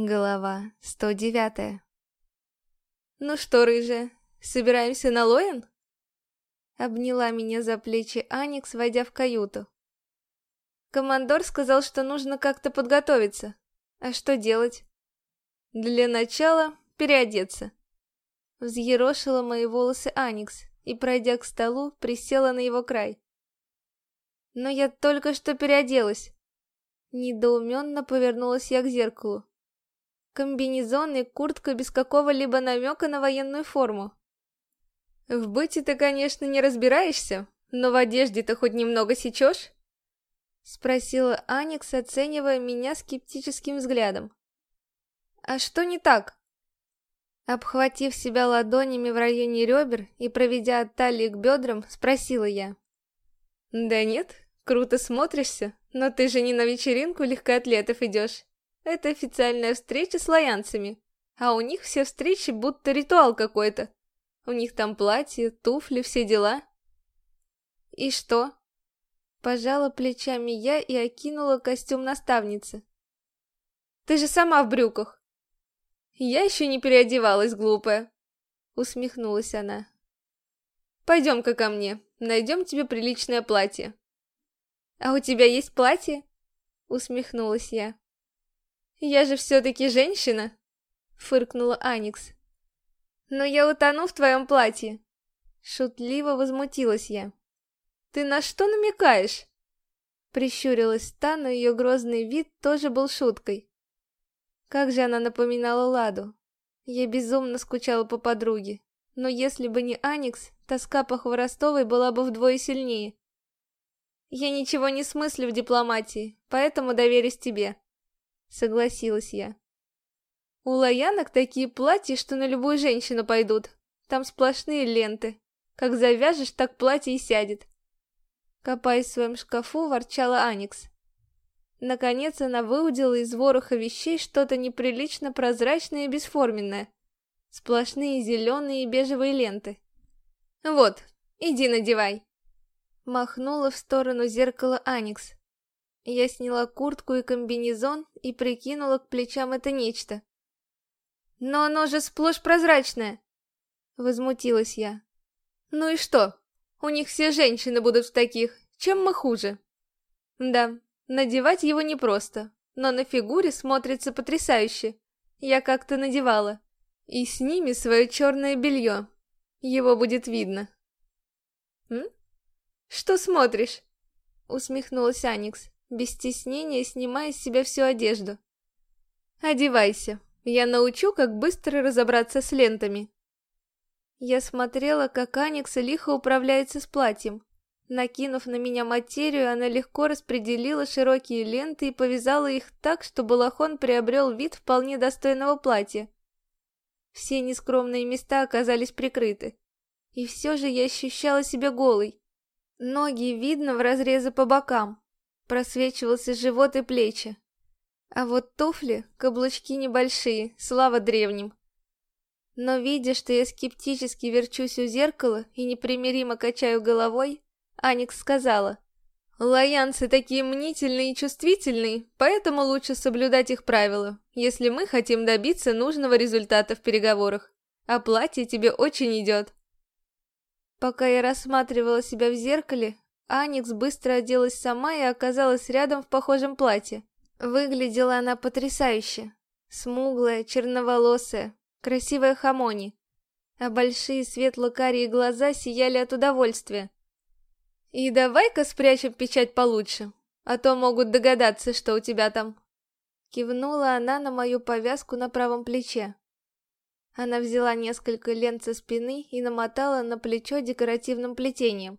Голова 109 «Ну что, рыжая, собираемся на Лоэн?» Обняла меня за плечи Аникс, войдя в каюту. Командор сказал, что нужно как-то подготовиться. А что делать? Для начала переодеться. Взъерошила мои волосы Аникс и, пройдя к столу, присела на его край. Но я только что переоделась. Недоуменно повернулась я к зеркалу. Комбинезон и куртка без какого-либо намека на военную форму. В быте ты, конечно, не разбираешься, но в одежде-то хоть немного сечешь? Спросила Аникс, оценивая меня скептическим взглядом. А что не так? Обхватив себя ладонями в районе ребер и проведя от талии к бедрам, спросила я. Да нет, круто смотришься, но ты же не на вечеринку легкоатлетов идешь. Это официальная встреча с лоянцами, а у них все встречи будто ритуал какой-то. У них там платье, туфли, все дела. И что? Пожала плечами я и окинула костюм наставницы. Ты же сама в брюках. Я еще не переодевалась, глупая. Усмехнулась она. Пойдем-ка ко мне, найдем тебе приличное платье. А у тебя есть платье? Усмехнулась я. «Я же все-таки женщина!» — фыркнула Аникс. «Но я утону в твоем платье!» Шутливо возмутилась я. «Ты на что намекаешь?» Прищурилась та, но ее грозный вид тоже был шуткой. Как же она напоминала Ладу. Я безумно скучала по подруге. Но если бы не Аникс, тоска по Хворостовой была бы вдвое сильнее. Я ничего не смыслю в дипломатии, поэтому доверюсь тебе. Согласилась я. У лоянок такие платья, что на любую женщину пойдут. Там сплошные ленты. Как завяжешь, так платье и сядет. Копаясь в своем шкафу, ворчала Аникс. Наконец она выудила из вороха вещей что-то неприлично прозрачное и бесформенное. Сплошные зеленые и бежевые ленты. «Вот, иди надевай!» Махнула в сторону зеркала Аникс. Я сняла куртку и комбинезон и прикинула к плечам это нечто. «Но оно же сплошь прозрачное!» Возмутилась я. «Ну и что? У них все женщины будут в таких. Чем мы хуже?» «Да, надевать его непросто, но на фигуре смотрится потрясающе. Я как-то надевала. И с ними свое черное белье. Его будет видно». «М? Что смотришь?» Усмехнулась Аникс без стеснения снимая с себя всю одежду. «Одевайся, я научу, как быстро разобраться с лентами». Я смотрела, как Аникса лихо управляется с платьем. Накинув на меня материю, она легко распределила широкие ленты и повязала их так, что балахон приобрел вид вполне достойного платья. Все нескромные места оказались прикрыты. И все же я ощущала себя голой. Ноги видно в разрезы по бокам, просвечивался живот и плечи. А вот туфли, каблучки небольшие, слава древним. Но видя, что я скептически верчусь у зеркала и непримиримо качаю головой, Аникс сказала, «Лоянцы такие мнительные и чувствительные, поэтому лучше соблюдать их правила, если мы хотим добиться нужного результата в переговорах. А платье тебе очень идет». Пока я рассматривала себя в зеркале, Аникс быстро оделась сама и оказалась рядом в похожем платье. Выглядела она потрясающе. Смуглая, черноволосая, красивая хамони. А большие светло-карие глаза сияли от удовольствия. «И давай-ка спрячем печать получше, а то могут догадаться, что у тебя там». Кивнула она на мою повязку на правом плече. Она взяла несколько лент со спины и намотала на плечо декоративным плетением.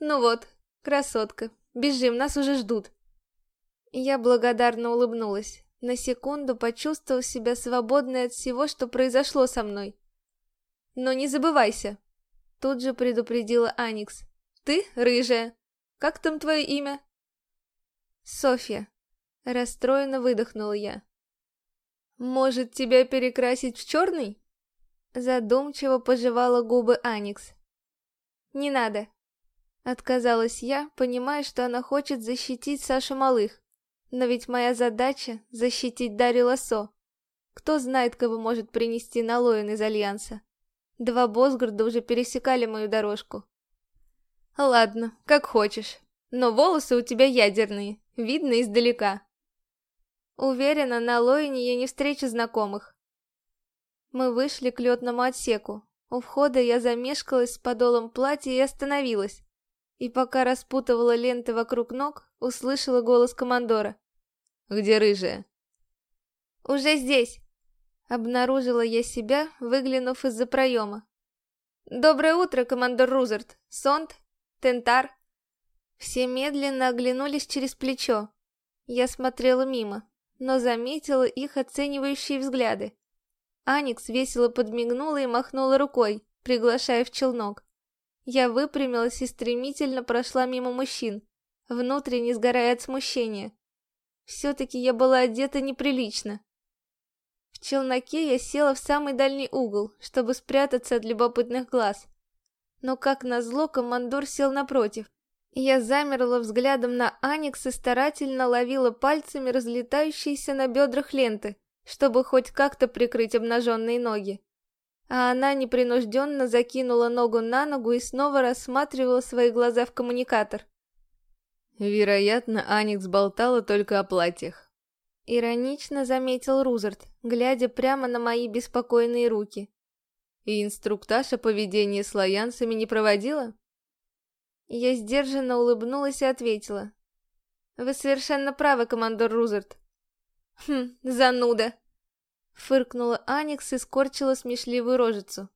«Ну вот, красотка, бежим, нас уже ждут». Я благодарно улыбнулась, на секунду почувствовав себя свободной от всего, что произошло со мной. «Но не забывайся», — тут же предупредила Аникс. «Ты рыжая. Как там твое имя?» «Софья», — расстроенно выдохнула я. «Может, тебя перекрасить в черный?» Задумчиво пожевала губы Аникс. «Не надо, Отказалась я, понимая, что она хочет защитить Сашу Малых. Но ведь моя задача — защитить Дарью Лосо. Кто знает, кого может принести Налоин из Альянса. Два Босгарда уже пересекали мою дорожку. Ладно, как хочешь. Но волосы у тебя ядерные, видно издалека. Уверена, на Лоине я не встречу знакомых. Мы вышли к летному отсеку. У входа я замешкалась с подолом платья и остановилась. И пока распутывала ленты вокруг ног, услышала голос командора. «Где рыжая?» «Уже здесь!» Обнаружила я себя, выглянув из-за проема. «Доброе утро, командор Рузерт! Сонд? Тентар?» Все медленно оглянулись через плечо. Я смотрела мимо, но заметила их оценивающие взгляды. Аникс весело подмигнула и махнула рукой, приглашая в челнок. Я выпрямилась и стремительно прошла мимо мужчин, внутренне сгорая от смущения. Все-таки я была одета неприлично. В челноке я села в самый дальний угол, чтобы спрятаться от любопытных глаз. Но как назло, командор сел напротив. Я замерла взглядом на Аникс и старательно ловила пальцами разлетающиеся на бедрах ленты, чтобы хоть как-то прикрыть обнаженные ноги. А она непринужденно закинула ногу на ногу и снова рассматривала свои глаза в коммуникатор. Вероятно, Аникс болтала только о платьях. Иронично заметил Рузерт, глядя прямо на мои беспокойные руки. И инструктаж о поведении с лоянцами не проводила? Я сдержанно улыбнулась и ответила. «Вы совершенно правы, командор Рузерт». «Хм, зануда!» Фыркнула Аникс и скорчила смешливую рожицу.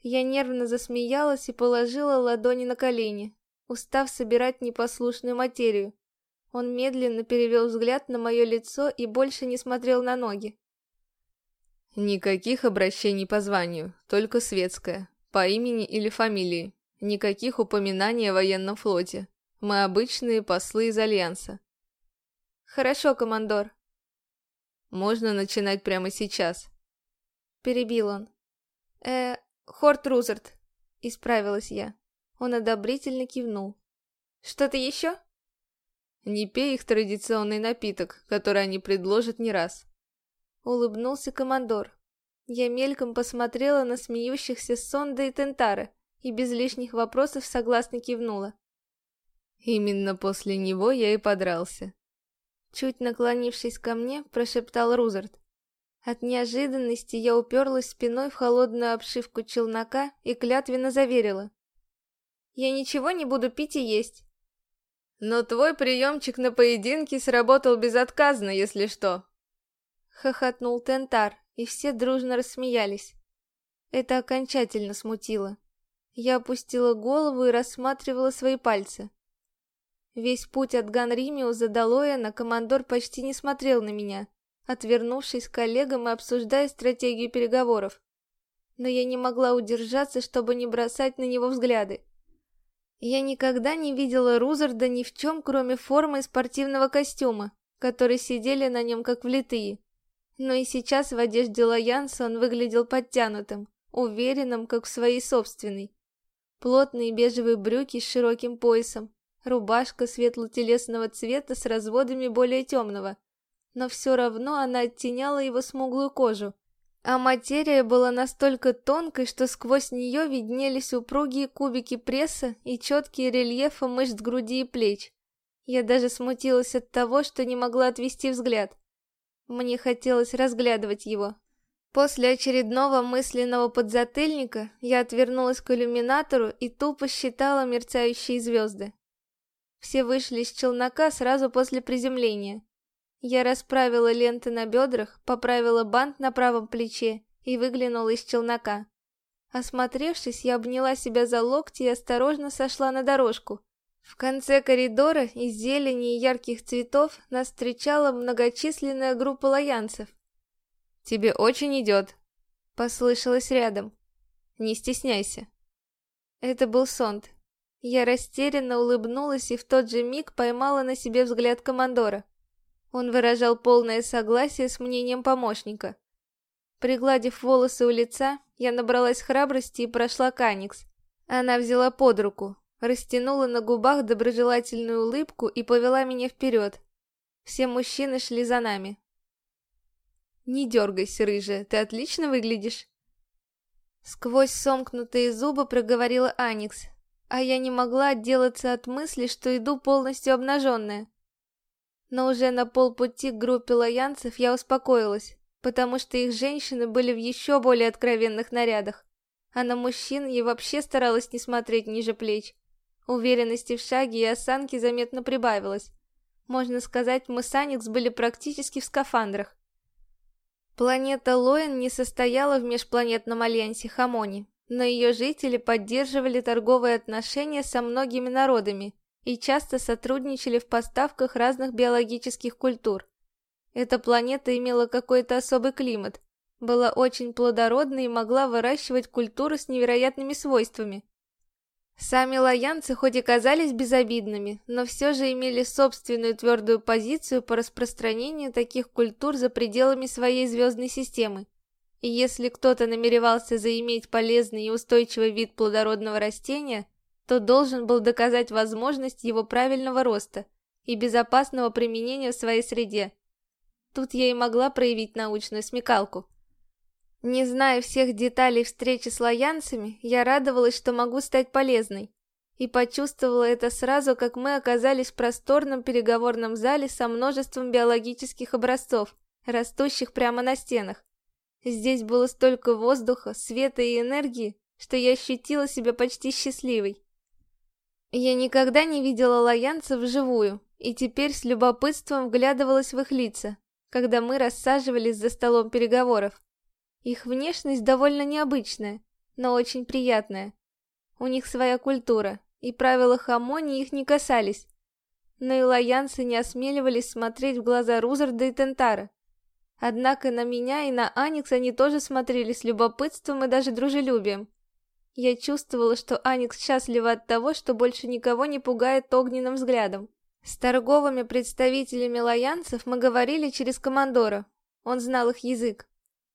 Я нервно засмеялась и положила ладони на колени, устав собирать непослушную материю. Он медленно перевел взгляд на мое лицо и больше не смотрел на ноги. «Никаких обращений по званию, только светское, по имени или фамилии. Никаких упоминаний о военном флоте. Мы обычные послы из Альянса. Хорошо, командор. Можно начинать прямо сейчас. Перебил он. Э, Хорт Рузерт. Исправилась я. Он одобрительно кивнул. Что-то еще? Не пей их традиционный напиток, который они предложат не раз. Улыбнулся командор. Я мельком посмотрела на смеющихся Сонда и Тентара и без лишних вопросов согласно кивнула. Именно после него я и подрался. Чуть наклонившись ко мне, прошептал Рузерт. От неожиданности я уперлась спиной в холодную обшивку челнока и клятвенно заверила. Я ничего не буду пить и есть. Но твой приемчик на поединке сработал безотказно, если что. Хохотнул Тентар, и все дружно рассмеялись. Это окончательно смутило. Я опустила голову и рассматривала свои пальцы. Весь путь от Ганримиуза до Лояна командор почти не смотрел на меня, отвернувшись к коллегам и обсуждая стратегию переговоров. Но я не могла удержаться, чтобы не бросать на него взгляды. Я никогда не видела Рузарда ни в чем, кроме формы спортивного костюма, которые сидели на нем как влитые. Но и сейчас в одежде Лоянса он выглядел подтянутым, уверенным, как в своей собственной. Плотные бежевые брюки с широким поясом, рубашка светло-телесного цвета с разводами более темного. Но все равно она оттеняла его смуглую кожу. А материя была настолько тонкой, что сквозь нее виднелись упругие кубики пресса и четкие рельефы мышц груди и плеч. Я даже смутилась от того, что не могла отвести взгляд. Мне хотелось разглядывать его, После очередного мысленного подзатыльника я отвернулась к иллюминатору и тупо считала мерцающие звезды. Все вышли из челнока сразу после приземления. Я расправила ленты на бедрах, поправила бант на правом плече и выглянула из челнока. Осмотревшись, я обняла себя за локти и осторожно сошла на дорожку. В конце коридора из зелени и ярких цветов нас встречала многочисленная группа лоянцев. «Тебе очень идет», — послышалось рядом. «Не стесняйся». Это был Сонд. Я растерянно улыбнулась и в тот же миг поймала на себе взгляд командора. Он выражал полное согласие с мнением помощника. Пригладив волосы у лица, я набралась храбрости и прошла к Аникс. Она взяла под руку, растянула на губах доброжелательную улыбку и повела меня вперед. Все мужчины шли за нами. Не дергайся, рыжая, ты отлично выглядишь. Сквозь сомкнутые зубы проговорила Аникс, а я не могла отделаться от мысли, что иду полностью обнаженная. Но уже на полпути к группе лоянцев я успокоилась, потому что их женщины были в еще более откровенных нарядах, а на мужчин я вообще старалась не смотреть ниже плеч. Уверенности в шаге и осанке заметно прибавилось. Можно сказать, мы с Аникс были практически в скафандрах. Планета Лоэн не состояла в межпланетном альянсе Хамони, но ее жители поддерживали торговые отношения со многими народами и часто сотрудничали в поставках разных биологических культур. Эта планета имела какой-то особый климат, была очень плодородной и могла выращивать культуры с невероятными свойствами. Сами лоянцы хоть и казались безобидными, но все же имели собственную твердую позицию по распространению таких культур за пределами своей звездной системы. И если кто-то намеревался заиметь полезный и устойчивый вид плодородного растения, то должен был доказать возможность его правильного роста и безопасного применения в своей среде. Тут я и могла проявить научную смекалку. Не зная всех деталей встречи с лоянцами, я радовалась, что могу стать полезной. И почувствовала это сразу, как мы оказались в просторном переговорном зале со множеством биологических образцов, растущих прямо на стенах. Здесь было столько воздуха, света и энергии, что я ощутила себя почти счастливой. Я никогда не видела лоянцев вживую, и теперь с любопытством вглядывалась в их лица, когда мы рассаживались за столом переговоров. Их внешность довольно необычная, но очень приятная. У них своя культура, и правила хамони их не касались. Но и лоянцы не осмеливались смотреть в глаза Рузарда и Тентара. Однако на меня и на Аникс они тоже смотрели с любопытством и даже дружелюбием. Я чувствовала, что Аникс счастлива от того, что больше никого не пугает огненным взглядом. С торговыми представителями лоянцев мы говорили через командора. Он знал их язык.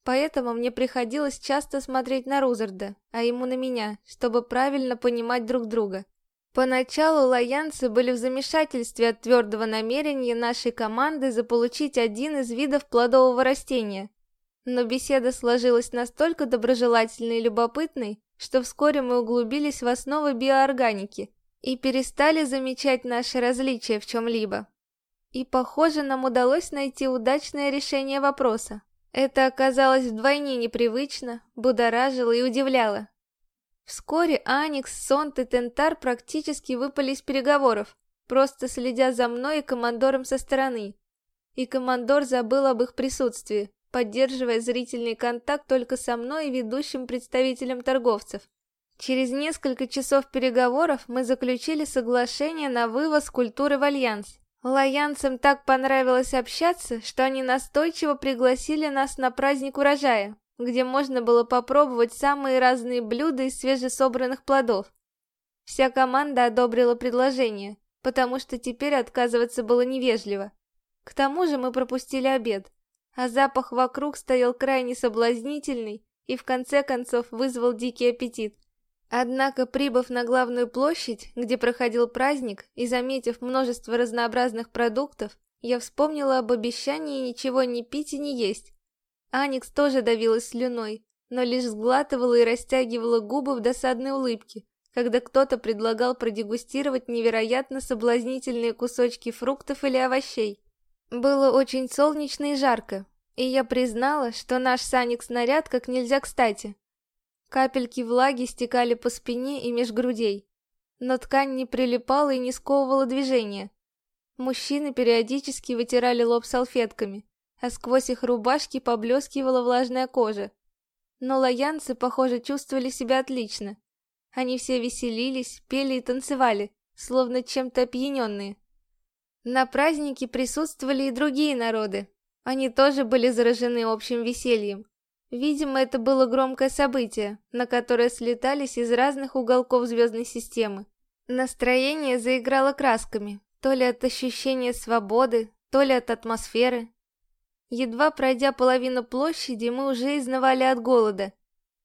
Поэтому мне приходилось часто смотреть на Рузарда, а ему на меня, чтобы правильно понимать друг друга. Поначалу лоянцы были в замешательстве от твердого намерения нашей команды заполучить один из видов плодового растения. Но беседа сложилась настолько доброжелательной и любопытной, что вскоре мы углубились в основы биоорганики и перестали замечать наши различия в чем-либо. И, похоже, нам удалось найти удачное решение вопроса. Это оказалось вдвойне непривычно, будоражило и удивляло. Вскоре Аникс, Сонт и Тентар практически выпали из переговоров, просто следя за мной и командором со стороны. И командор забыл об их присутствии, поддерживая зрительный контакт только со мной и ведущим представителем торговцев. Через несколько часов переговоров мы заключили соглашение на вывоз культуры в Альянс. Лоянцам так понравилось общаться, что они настойчиво пригласили нас на праздник урожая, где можно было попробовать самые разные блюда из свежесобранных плодов. Вся команда одобрила предложение, потому что теперь отказываться было невежливо. К тому же мы пропустили обед, а запах вокруг стоял крайне соблазнительный и в конце концов вызвал дикий аппетит. Однако, прибыв на главную площадь, где проходил праздник, и заметив множество разнообразных продуктов, я вспомнила об обещании ничего не пить и не есть. Аникс тоже давилась слюной, но лишь сглатывала и растягивала губы в досадной улыбке, когда кто-то предлагал продегустировать невероятно соблазнительные кусочки фруктов или овощей. Было очень солнечно и жарко, и я признала, что наш с Аникс наряд как нельзя кстати. Капельки влаги стекали по спине и меж грудей, но ткань не прилипала и не сковывала движения. Мужчины периодически вытирали лоб салфетками, а сквозь их рубашки поблескивала влажная кожа. Но лоянцы, похоже, чувствовали себя отлично. Они все веселились, пели и танцевали, словно чем-то опьяненные. На празднике присутствовали и другие народы. Они тоже были заражены общим весельем. Видимо, это было громкое событие, на которое слетались из разных уголков звездной системы. Настроение заиграло красками, то ли от ощущения свободы, то ли от атмосферы. Едва пройдя половину площади, мы уже изнывали от голода.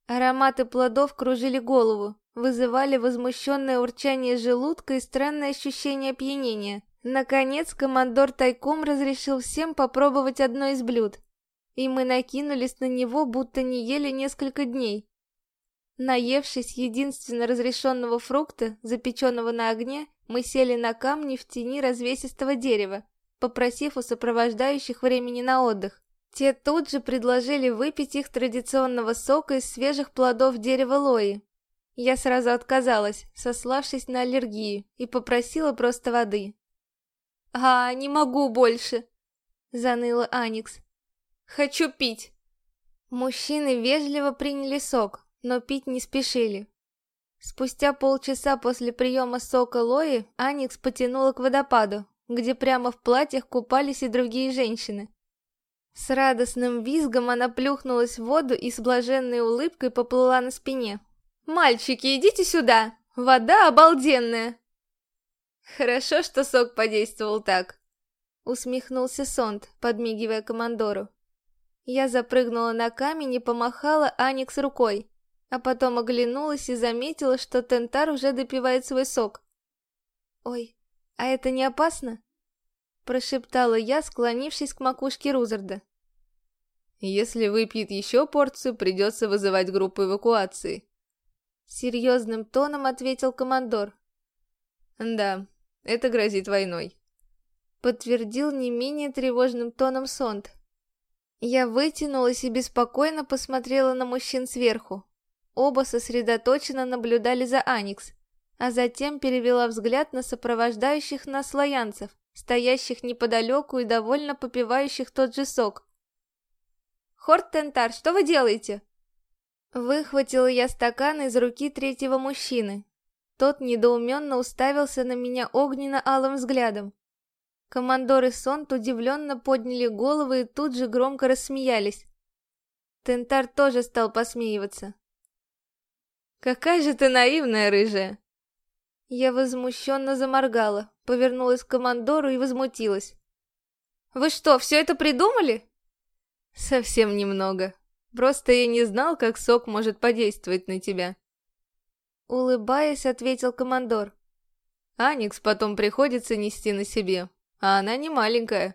Ароматы плодов кружили голову, вызывали возмущенное урчание желудка и странное ощущение опьянения. Наконец, командор тайком разрешил всем попробовать одно из блюд. и мы накинулись на него, будто не ели несколько дней. Наевшись единственно разрешенного фрукта, запеченного на огне, мы сели на камни в тени развесистого дерева, попросив у сопровождающих времени на отдых. Те тут же предложили выпить их традиционного сока из свежих плодов дерева лои. Я сразу отказалась, сославшись на аллергию, и попросила просто воды. «А, не могу больше!» — заныла Аникс. «Хочу пить!» Мужчины вежливо приняли сок, но пить не спешили. Спустя полчаса после приема сока Лои Аникс потянула к водопаду, где прямо в платьях купались и другие женщины. С радостным визгом она плюхнулась в воду и с блаженной улыбкой поплыла на спине. «Мальчики, идите сюда! Вода обалденная!» «Хорошо, что сок подействовал так», — усмехнулся Сонд, подмигивая командору. Я запрыгнула на камень и помахала Аникс рукой, а потом оглянулась и заметила, что Тентар уже допивает свой сок. «Ой, а это не опасно?» Прошептала я, склонившись к макушке Рузарда. «Если выпьет еще порцию, придется вызывать группу эвакуации», Серьезным тоном ответил командор. «Да, это грозит войной», — подтвердил не менее тревожным тоном Сонд. Я вытянулась и беспокойно посмотрела на мужчин сверху. Оба сосредоточенно наблюдали за Аникс, а затем перевела взгляд на сопровождающих нас лоянцев, стоящих неподалеку и довольно попивающих тот же сок. «Хорт Тентар, что вы делаете?» Выхватила я стакан из руки третьего мужчины. Тот недоуменно уставился на меня огненно-алым взглядом. Командор и Сонт удивленно подняли головы и тут же громко рассмеялись. Тентар тоже стал посмеиваться. «Какая же ты наивная, рыжая!» Я возмущенно заморгала, повернулась к командору и возмутилась. «Вы что, все это придумали?» «Совсем немного. Просто я не знал, как сок может подействовать на тебя». Улыбаясь, ответил командор. «Аникс потом приходится нести на себе, а она не маленькая».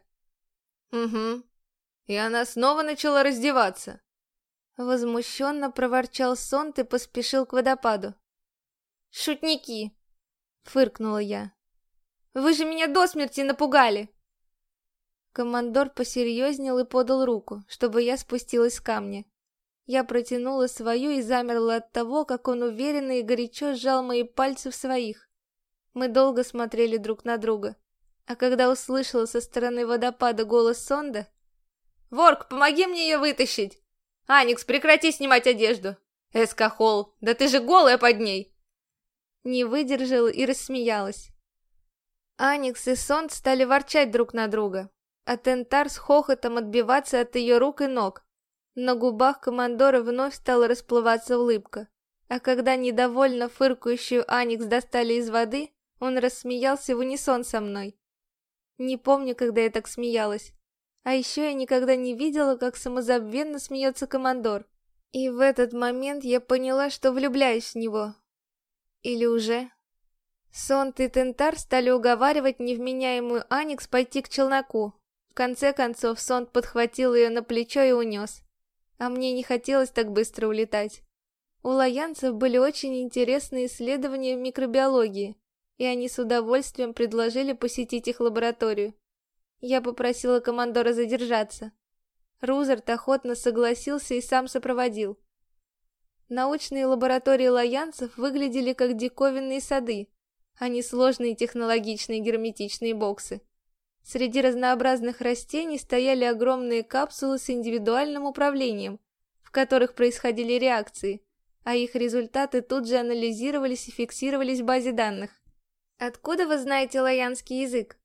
«Угу». И она снова начала раздеваться. Возмущенно проворчал Сонт и поспешил к водопаду. «Шутники!» — фыркнула я. «Вы же меня до смерти напугали!» Командор посерьезнел и подал руку, чтобы я спустилась с камня. Я протянула свою и замерла от того, как он уверенно и горячо сжал мои пальцы в своих. Мы долго смотрели друг на друга. А когда услышала со стороны водопада голос Сонда... «Ворк, помоги мне ее вытащить!» «Аникс, прекрати снимать одежду!» «Эскахол, да ты же голая под ней!» Не выдержала и рассмеялась. Аникс и Сонд стали ворчать друг на друга, а Тентар с хохотом отбиваться от ее рук и ног. На губах командора вновь стала расплываться улыбка, а когда недовольно фыркающую Аникс достали из воды, он рассмеялся в унисон со мной. Не помню, когда я так смеялась. А еще я никогда не видела, как самозабвенно смеется командор. И в этот момент я поняла, что влюбляюсь в него. Или уже? Сонт и Тентар стали уговаривать невменяемую Аникс пойти к челноку. В конце концов, Сонт подхватил ее на плечо и унес. А мне не хотелось так быстро улетать. У лоянцев были очень интересные исследования микробиологии, и они с удовольствием предложили посетить их лабораторию. Я попросила командора задержаться. Рузерт охотно согласился и сам сопроводил. Научные лаборатории лоянцев выглядели как диковинные сады, а не сложные технологичные герметичные боксы. Среди разнообразных растений стояли огромные капсулы с индивидуальным управлением, в которых происходили реакции, а их результаты тут же анализировались и фиксировались в базе данных. «Откуда вы знаете лоянский язык?»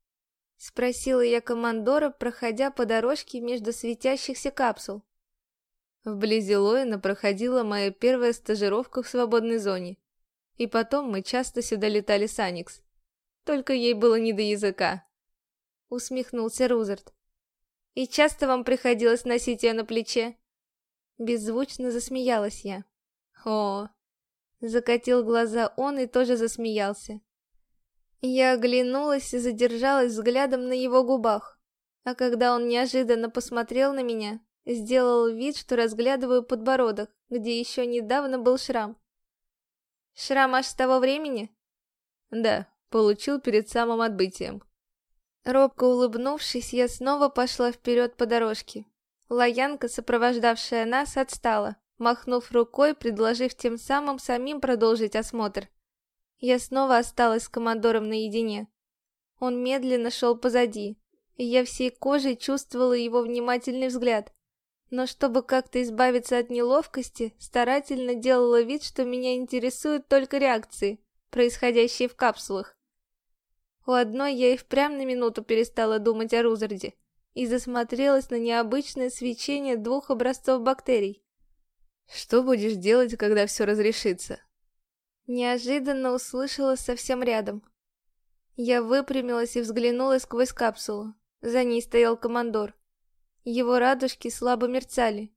Спросила я командора, проходя по дорожке между светящихся капсул. Вблизи Лоина проходила моя первая стажировка в свободной зоне. И потом мы часто сюда летали с Аникс. Только ей было не до языка. Усмехнулся Рузерт. И часто вам приходилось носить ее на плече? Беззвучно засмеялась я. О, закатил глаза он и тоже засмеялся. Я оглянулась и задержалась взглядом на его губах. А когда он неожиданно посмотрел на меня, Сделал вид, что разглядываю подбородок, где еще недавно был шрам. Шрам аж с того времени? Да, получил перед самым отбытием. Робко улыбнувшись, я снова пошла вперед по дорожке. Лаянка, сопровождавшая нас, отстала, махнув рукой, предложив тем самым самим продолжить осмотр. Я снова осталась с командором наедине. Он медленно шел позади, и я всей кожей чувствовала его внимательный взгляд. Но чтобы как-то избавиться от неловкости, старательно делала вид, что меня интересуют только реакции, происходящие в капсулах. У одной я и впрямь на минуту перестала думать о Рузарде и засмотрелась на необычное свечение двух образцов бактерий. «Что будешь делать, когда все разрешится?» Неожиданно услышала совсем рядом. Я выпрямилась и взглянула сквозь капсулу. За ней стоял командор. Его радужки слабо мерцали.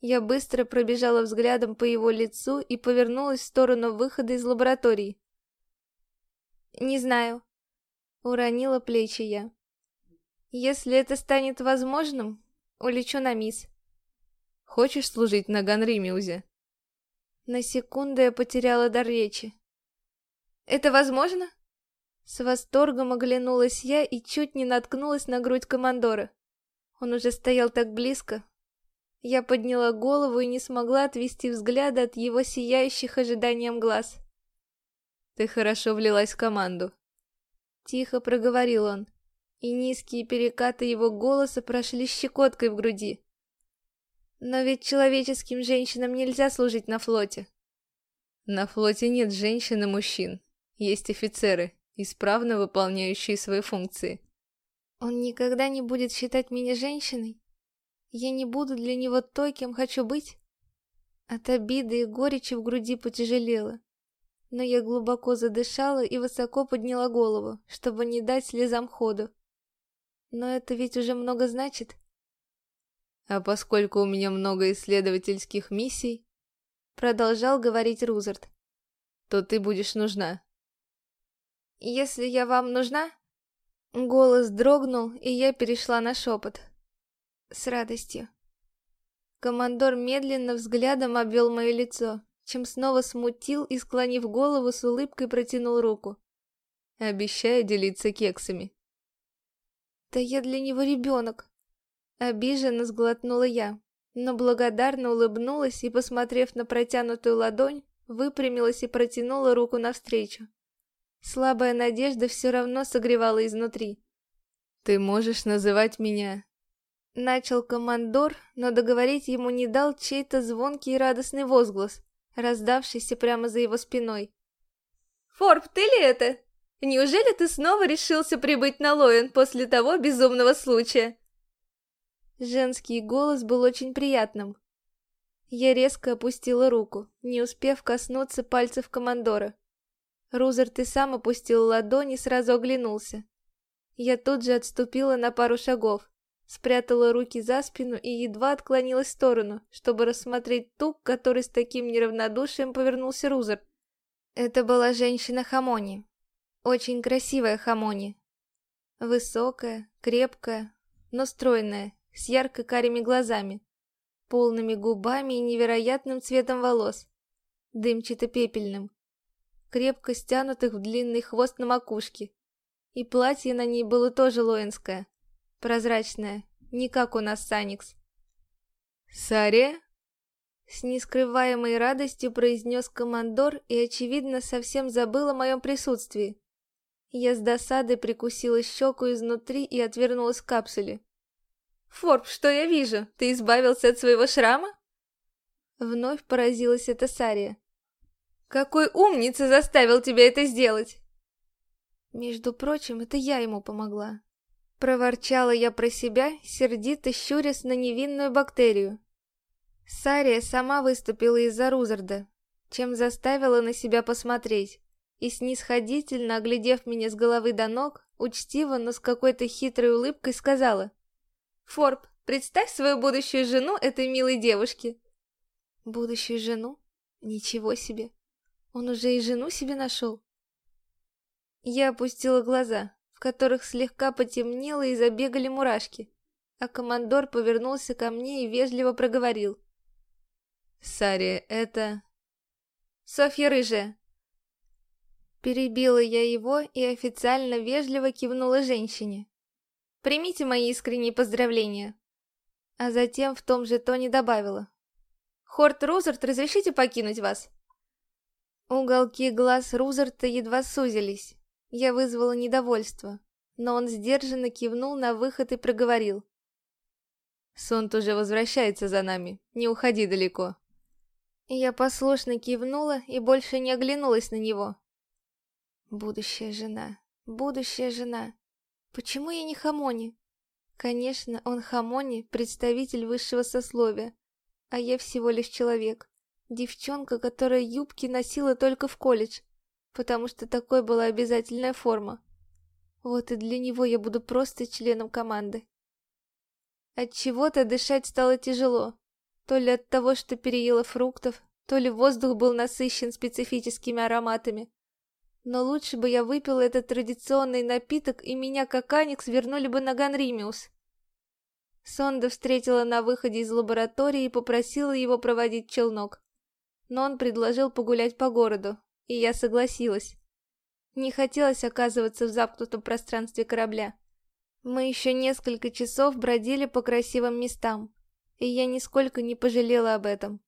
Я быстро пробежала взглядом по его лицу и повернулась в сторону выхода из лаборатории. «Не знаю», — уронила плечи я. «Если это станет возможным, улечу на мисс». «Хочешь служить на Ганримиузе?» На секунду я потеряла дар речи. «Это возможно?» С восторгом оглянулась я и чуть не наткнулась на грудь командора. Он уже стоял так близко. Я подняла голову и не смогла отвести взгляда от его сияющих ожиданием глаз. «Ты хорошо влилась в команду», — тихо проговорил он, и низкие перекаты его голоса прошли щекоткой в груди. «Но ведь человеческим женщинам нельзя служить на флоте». «На флоте нет женщин и мужчин, есть офицеры, исправно выполняющие свои функции. Он никогда не будет считать меня женщиной? Я не буду для него той, кем хочу быть? От обиды и горечи в груди потяжелело. Но я глубоко задышала и высоко подняла голову, чтобы не дать слезам ходу. Но это ведь уже много значит. А поскольку у меня много исследовательских миссий, продолжал говорить Рузерт, то ты будешь нужна. Если я вам нужна, Голос дрогнул, и я перешла на шепот. С радостью. Командор медленно взглядом обвел мое лицо, чем снова смутил и, склонив голову, с улыбкой протянул руку. Обещаю делиться кексами. Да я для него ребенок. Обиженно сглотнула я, но благодарно улыбнулась и, посмотрев на протянутую ладонь, выпрямилась и протянула руку навстречу. Слабая надежда все равно согревала изнутри. «Ты можешь называть меня...» Начал командор, но договорить ему не дал чей-то звонкий и радостный возглас, раздавшийся прямо за его спиной. «Форб, ты ли это? Неужели ты снова решился прибыть на Лоэн после того безумного случая?» Женский голос был очень приятным. Я резко опустила руку, не успев коснуться пальцев командора. Рузерт и сам опустил ладонь и сразу оглянулся. Я тут же отступила на пару шагов, спрятала руки за спину и едва отклонилась в сторону, чтобы рассмотреть ту, который с таким неравнодушием повернулся Рузерт. Это была женщина Хамони. Очень красивая Хамони. Высокая, крепкая, но стройная, с ярко-карими глазами, полными губами и невероятным цветом волос, дымчато-пепельным крепко стянутых в длинный хвост на макушке. И платье на ней было тоже лоинское, прозрачное, не как у нас Саникс. «Саре?» С нескрываемой радостью произнес командор и, очевидно, совсем забыл о моем присутствии. Я с досадой прикусила щеку изнутри и отвернулась к капсуле. «Форб, что я вижу? Ты избавился от своего шрама?» Вновь поразилась эта Сария. Какой умница заставил тебя это сделать? Между прочим, это я ему помогла. Проворчала я про себя, сердито щурясь на невинную бактерию. Сария сама выступила из-за Рузарда, чем заставила на себя посмотреть, и снисходительно, оглядев меня с головы до ног, учтиво, но с какой-то хитрой улыбкой сказала. «Форб, представь свою будущую жену этой милой девушки». «Будущую жену? Ничего себе!» Он уже и жену себе нашел. Я опустила глаза, в которых слегка потемнело и забегали мурашки. а командор повернулся ко мне и вежливо проговорил. «Сария, это...» «Софья Рыжая». Перебила я его и официально вежливо кивнула женщине. «Примите мои искренние поздравления». А затем в том же тоне добавила. «Хорт Рузерт, разрешите покинуть вас?» Уголки глаз Рузерта едва сузились. Я вызвала недовольство, но он сдержанно кивнул на выход и проговорил. Сонт уже возвращается за нами, не уходи далеко. Я послушно кивнула и больше не оглянулась на него. Будущая жена, будущая жена. Почему я не Хамони? Конечно, он Хамони, представитель высшего сословия, а я всего лишь человек. Девчонка, которая юбки носила только в колледж, потому что такой была обязательная форма. Вот и для него я буду просто членом команды. От чего-то дышать стало тяжело. То ли от того, что переела фруктов, то ли воздух был насыщен специфическими ароматами. Но лучше бы я выпила этот традиционный напиток, и меня, как Аникс, вернули бы на Ганримиус. Сонда встретила на выходе из лаборатории и попросила его проводить челнок но он предложил погулять по городу, и я согласилась. Не хотелось оказываться в замкнутом пространстве корабля. Мы еще несколько часов бродили по красивым местам, и я нисколько не пожалела об этом.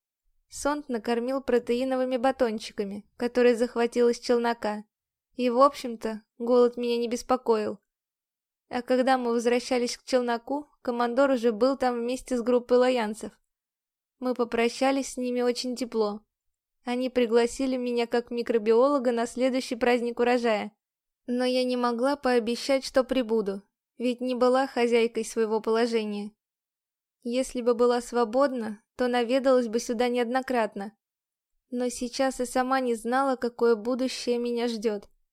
Сонт накормил протеиновыми батончиками, которые захватил из челнока, и, в общем-то, голод меня не беспокоил. А когда мы возвращались к челноку, командор уже был там вместе с группой лоянцев. Мы попрощались с ними очень тепло. Они пригласили меня как микробиолога на следующий праздник урожая. Но я не могла пообещать, что прибуду, ведь не была хозяйкой своего положения. Если бы была свободна, то наведалась бы сюда неоднократно. Но сейчас и сама не знала, какое будущее меня ждет.